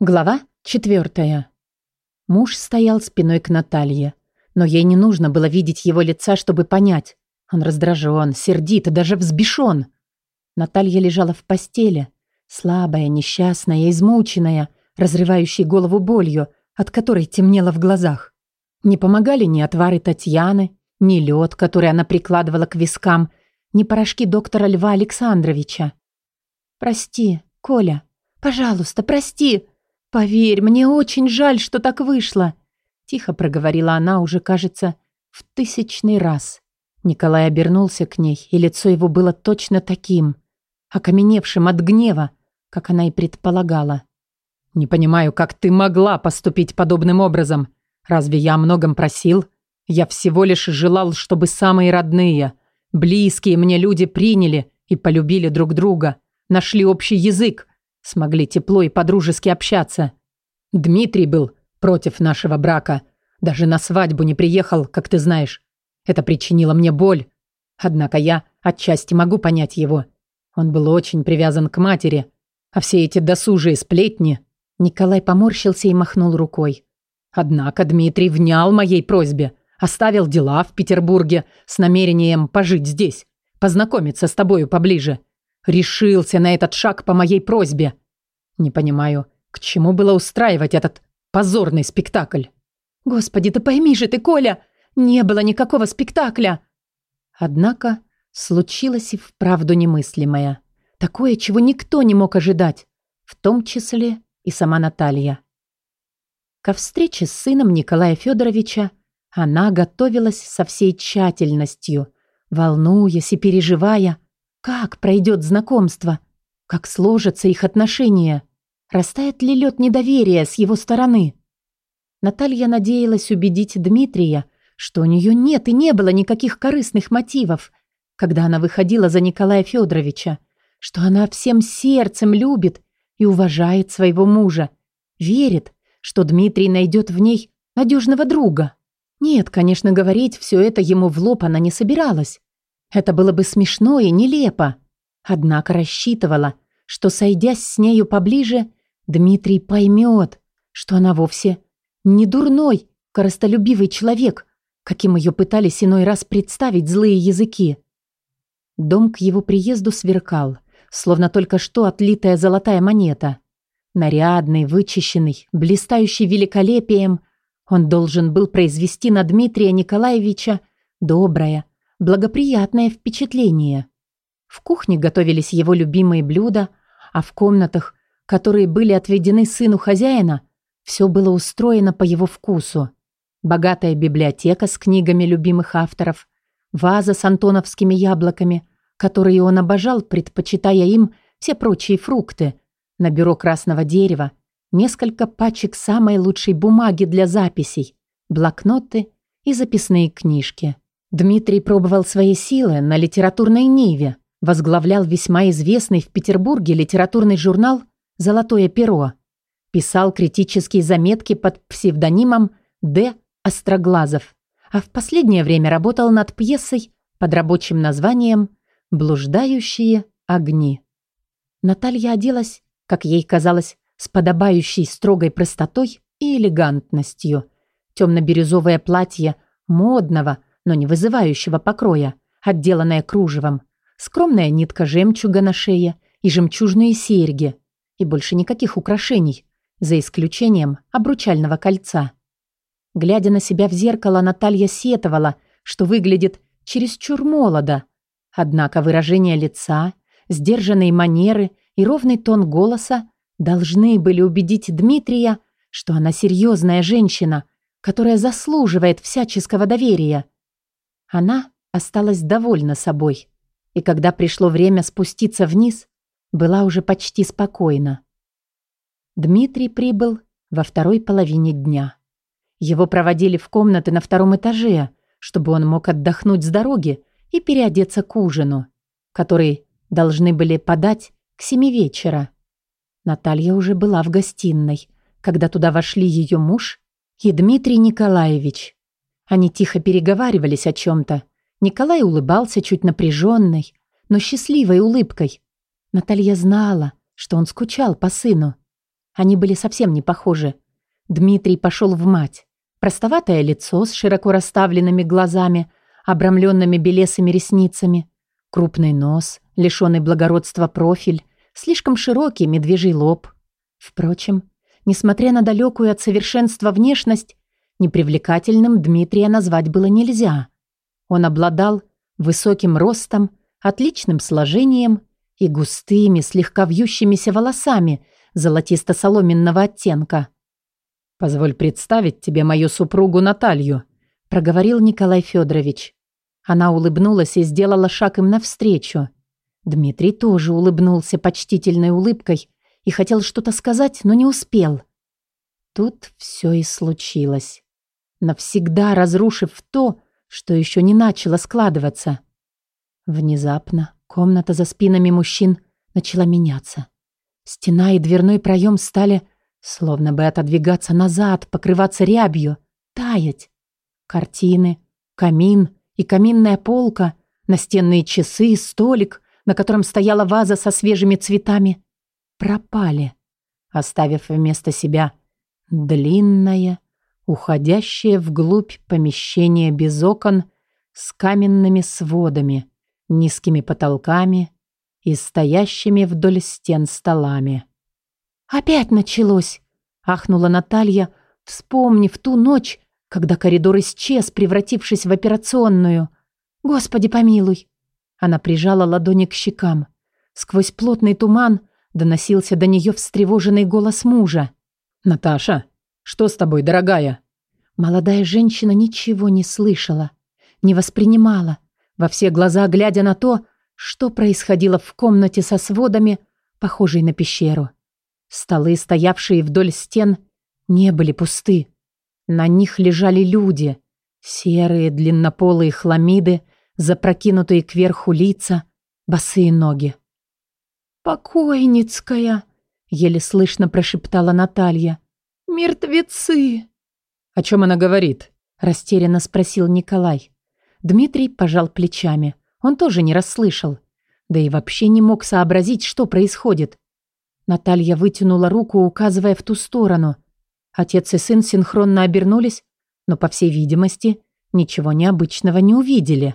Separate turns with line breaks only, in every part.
Глава четвертая. Муж стоял спиной к Наталье, но ей не нужно было видеть его лица, чтобы понять. Он раздражен, сердит и даже взбешен. Наталья лежала в постели, слабая, несчастная, измученная, разрывающей голову болью, от которой темнело в глазах. Не помогали ни отвары Татьяны, ни лед, который она прикладывала к вискам, ни порошки доктора Льва Александровича. «Прости, Коля, пожалуйста, прости!» «Поверь, мне очень жаль, что так вышло», — тихо проговорила она уже, кажется, в тысячный раз. Николай обернулся к ней, и лицо его было точно таким, окаменевшим от гнева, как она и предполагала. «Не понимаю, как ты могла поступить подобным образом. Разве я о многом просил? Я всего лишь желал, чтобы самые родные, близкие мне люди приняли и полюбили друг друга, нашли общий язык, Смогли тепло и подружески общаться. Дмитрий был против нашего брака. Даже на свадьбу не приехал, как ты знаешь. Это причинило мне боль. Однако я отчасти могу понять его. Он был очень привязан к матери. А все эти досужие сплетни... Николай поморщился и махнул рукой. Однако Дмитрий внял моей просьбе. Оставил дела в Петербурге с намерением пожить здесь. Познакомиться с тобою поближе. Решился на этот шаг по моей просьбе. Не понимаю, к чему было устраивать этот позорный спектакль? Господи, да пойми же ты, Коля, не было никакого спектакля. Однако случилось и вправду немыслимое. Такое, чего никто не мог ожидать, в том числе и сама Наталья. Ко встрече с сыном Николая Федоровича она готовилась со всей тщательностью, волнуясь и переживая, как пройдет знакомство? Как сложатся их отношения? Растает ли лед недоверия с его стороны? Наталья надеялась убедить Дмитрия, что у нее нет и не было никаких корыстных мотивов, когда она выходила за Николая Федоровича, что она всем сердцем любит и уважает своего мужа, верит, что Дмитрий найдет в ней надежного друга. Нет, конечно, говорить все это ему в лоб она не собиралась. Это было бы смешно и нелепо. Однако рассчитывала, что, сойдясь с нею поближе, Дмитрий поймет, что она вовсе не дурной, коростолюбивый человек, каким ее пытались иной раз представить злые языки. Дом к его приезду сверкал, словно только что отлитая золотая монета. Нарядный, вычищенный, блистающий великолепием, он должен был произвести на Дмитрия Николаевича доброе, благоприятное впечатление. В кухне готовились его любимые блюда, а в комнатах, которые были отведены сыну хозяина, все было устроено по его вкусу. Богатая библиотека с книгами любимых авторов, ваза с антоновскими яблоками, которые он обожал, предпочитая им все прочие фрукты, на бюро красного дерева, несколько пачек самой лучшей бумаги для записей, блокноты и записные книжки. Дмитрий пробовал свои силы на литературной ниве, возглавлял весьма известный в Петербурге литературный журнал «Золотое перо», писал критические заметки под псевдонимом Д. Остроглазов, а в последнее время работал над пьесой под рабочим названием «Блуждающие огни». Наталья оделась, как ей казалось, с подобающей строгой простотой и элегантностью. Темно-бирюзовое платье модного, но не вызывающего покроя, отделанная кружевом, скромная нитка жемчуга на шее и жемчужные серьги, и больше никаких украшений, за исключением обручального кольца. Глядя на себя в зеркало, Наталья сетовала, что выглядит чересчур молодо. Однако выражение лица, сдержанные манеры и ровный тон голоса должны были убедить Дмитрия, что она серьезная женщина, которая заслуживает всяческого доверия. Она осталась довольна собой. И когда пришло время спуститься вниз, была уже почти спокойна. Дмитрий прибыл во второй половине дня. Его проводили в комнаты на втором этаже, чтобы он мог отдохнуть с дороги и переодеться к ужину, который должны были подать к семи вечера. Наталья уже была в гостиной, когда туда вошли ее муж и Дмитрий Николаевич. Они тихо переговаривались о чем-то. Николай улыбался чуть напряженной, но счастливой улыбкой. Наталья знала, что он скучал по сыну. Они были совсем не похожи. Дмитрий пошел в мать. Простоватое лицо с широко расставленными глазами, обрамленными белесыми ресницами, крупный нос, лишенный благородства профиль, слишком широкий медвежий лоб. Впрочем, несмотря на далекую от совершенства внешность, непривлекательным Дмитрия назвать было нельзя. Он обладал высоким ростом, отличным сложением и густыми, слегка вьющимися волосами золотисто-соломенного оттенка. «Позволь представить тебе мою супругу Наталью», – проговорил Николай Федорович. Она улыбнулась и сделала шаг им навстречу. Дмитрий тоже улыбнулся почтительной улыбкой и хотел что-то сказать, но не успел. Тут все и случилось. Навсегда разрушив то, что еще не начало складываться. Внезапно комната за спинами мужчин начала меняться. Стена и дверной проем стали словно бы отодвигаться назад, покрываться рябью, таять. Картины, камин и каминная полка, настенные часы, столик, на котором стояла ваза со свежими цветами, пропали, оставив вместо себя длинное, уходящее вглубь помещение без окон с каменными сводами, низкими потолками и стоящими вдоль стен столами. «Опять началось!» — ахнула Наталья, вспомнив ту ночь, когда коридор исчез, превратившись в операционную. «Господи помилуй!» Она прижала ладони к щекам. Сквозь плотный туман доносился до нее встревоженный голос мужа.
«Наташа, что с тобой, дорогая?»
Молодая женщина ничего не слышала, не воспринимала, во все глаза глядя на то, что происходило в комнате со сводами, похожей на пещеру. Столы, стоявшие вдоль стен, не были пусты. На них лежали люди. Серые длиннополые хламиды, запрокинутые кверху лица, босые ноги. «Покойницкая!» — еле слышно прошептала Наталья. «Мертвецы!»
«О чем она говорит?»
— растерянно спросил Николай. Дмитрий пожал плечами. Он тоже не расслышал. Да и вообще не мог сообразить, что происходит. Наталья вытянула руку, указывая в ту сторону. Отец и сын синхронно обернулись, но, по всей видимости, ничего необычного не увидели.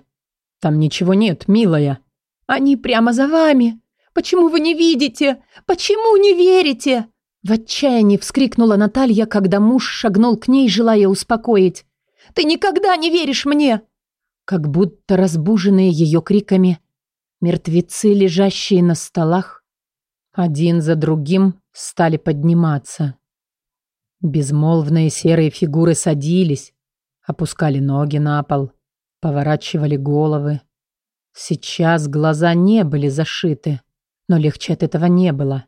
«Там ничего нет, милая».
«Они прямо за вами. Почему вы не видите? Почему не верите?» В отчаянии вскрикнула Наталья, когда муж шагнул к ней, желая успокоить. «Ты никогда не веришь мне!» Как будто разбуженные ее криками, мертвецы, лежащие на столах, один за другим стали подниматься. Безмолвные серые фигуры садились, опускали ноги на пол, поворачивали головы. Сейчас глаза не были зашиты, но легче от этого не было.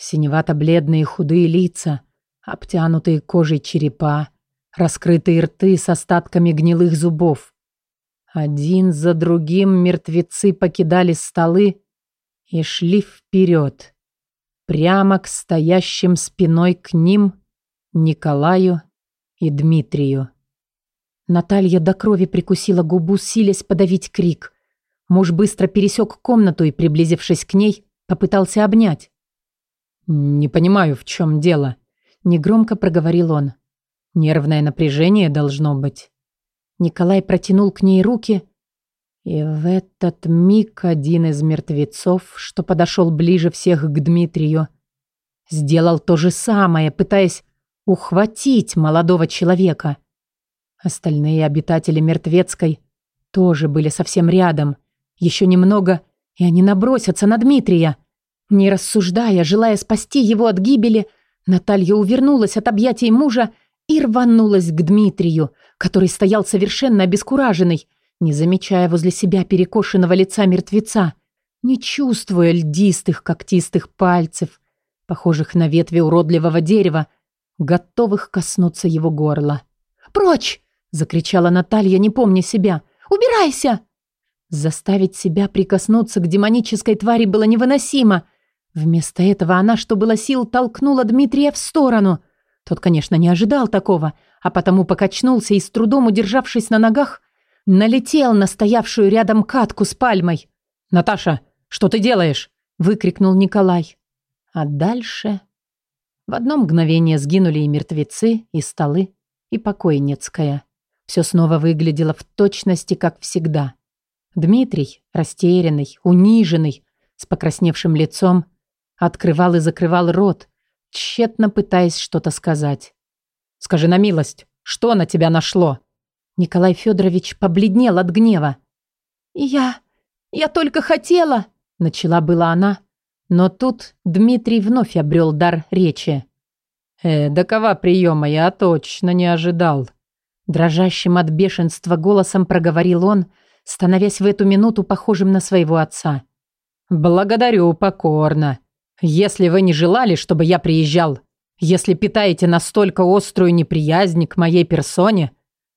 Синевато-бледные худые лица, обтянутые кожей черепа, раскрытые рты с остатками гнилых зубов. Один за другим мертвецы покидали столы и шли вперед, прямо к стоящим спиной к ним Николаю и Дмитрию. Наталья до крови прикусила губу, силясь подавить крик. Муж быстро пересек комнату и, приблизившись к ней, попытался обнять.
«Не понимаю, в чем дело», — негромко проговорил он. «Нервное напряжение должно быть».
Николай протянул к ней руки, и в этот миг один из мертвецов, что подошел ближе всех к Дмитрию, сделал то же самое, пытаясь ухватить молодого человека. Остальные обитатели мертвецкой тоже были совсем рядом. Еще немного, и они набросятся на Дмитрия. Не рассуждая, желая спасти его от гибели, Наталья увернулась от объятий мужа и рванулась к Дмитрию, который стоял совершенно обескураженный, не замечая возле себя перекошенного лица мертвеца, не чувствуя льдистых когтистых пальцев, похожих на ветви уродливого дерева, готовых коснуться его горла. «Прочь!» — закричала Наталья, не помня себя. «Убирайся!» Заставить себя прикоснуться к демонической твари было невыносимо. Вместо этого она, что было сил, толкнула Дмитрия в сторону. Тот, конечно, не ожидал такого, а потому покачнулся и, с трудом удержавшись на ногах, налетел на стоявшую рядом катку с пальмой.
«Наташа, что ты делаешь?» – выкрикнул Николай.
А дальше В одно мгновение сгинули и мертвецы, и столы, и покойницкая. Все снова выглядело в точности, как всегда. Дмитрий, растерянный, униженный, с покрасневшим лицом, открывал и закрывал рот, тщетно пытаясь что-то сказать. «Скажи на милость, что на тебя нашло?» Николай Федорович побледнел от гнева. «Я... я только хотела...» Начала была она, но тут Дмитрий вновь обрел дар речи. «Э, такова приема я точно не ожидал». Дрожащим от бешенства голосом проговорил он, становясь в эту минуту похожим на своего отца. «Благодарю покорно. Если вы не желали, чтобы я приезжал, если питаете настолько острую неприязнь к моей персоне,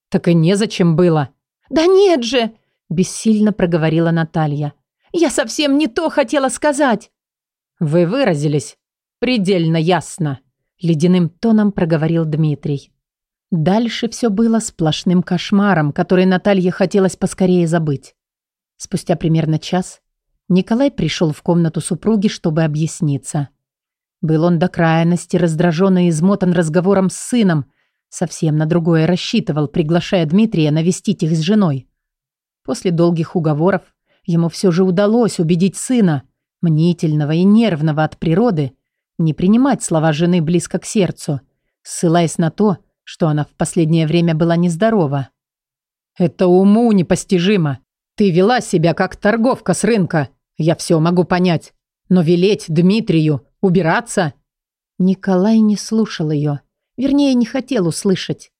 так и незачем было».
«Да нет же!» – бессильно проговорила Наталья. «Я совсем не то хотела сказать!»
«Вы выразились предельно ясно», – ледяным тоном проговорил Дмитрий. Дальше все было сплошным кошмаром, который Наталье хотелось поскорее забыть. Спустя примерно час Николай пришел в комнату супруги, чтобы объясниться. Был он до крайности раздражен и измотан разговором с сыном, совсем на другое рассчитывал, приглашая Дмитрия навестить их с женой. После долгих уговоров ему все же удалось убедить сына, мнительного и нервного от природы, не принимать слова жены близко к сердцу, ссылаясь на то, что она в последнее время была нездорова. «Это уму непостижимо. Ты вела себя как торговка с рынка. Я все могу понять. Но велеть Дмитрию убираться...» Николай не слушал ее. Вернее, не хотел услышать.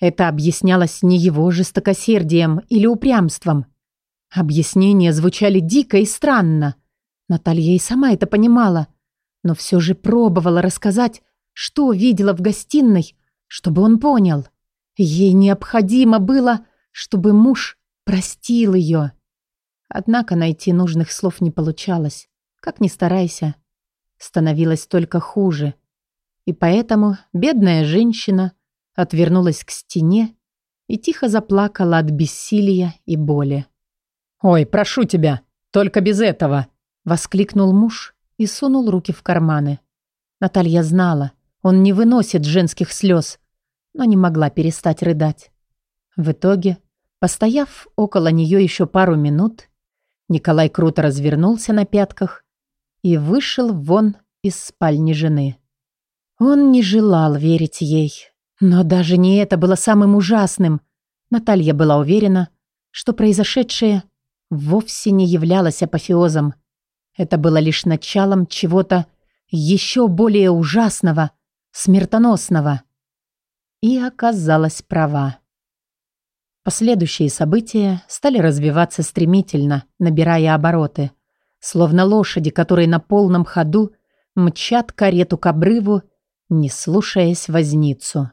Это объяснялось не его жестокосердием или упрямством. Объяснения звучали дико и странно. Наталья и сама это понимала, но все же пробовала рассказать, что видела в гостиной, чтобы он понял. Ей необходимо было, чтобы муж простил ее. Однако найти нужных слов не получалось. Как ни старайся, становилось только хуже. И поэтому бедная женщина отвернулась к стене и тихо заплакала от бессилия и боли. «Ой, прошу тебя, только без этого!» Воскликнул муж и сунул руки в карманы. Наталья знала, он не выносит женских слез, но не могла перестать рыдать. В итоге, постояв около нее еще пару минут, Николай круто развернулся на пятках и вышел вон из спальни жены. Он не желал верить ей, но даже не это было самым ужасным. Наталья была уверена, что произошедшее вовсе не являлось апофеозом. Это было лишь началом чего-то еще более ужасного, смертоносного. И оказалась права. Последующие события стали развиваться стремительно, набирая обороты. Словно лошади, которые на полном ходу мчат карету к обрыву, не слушаясь возницу.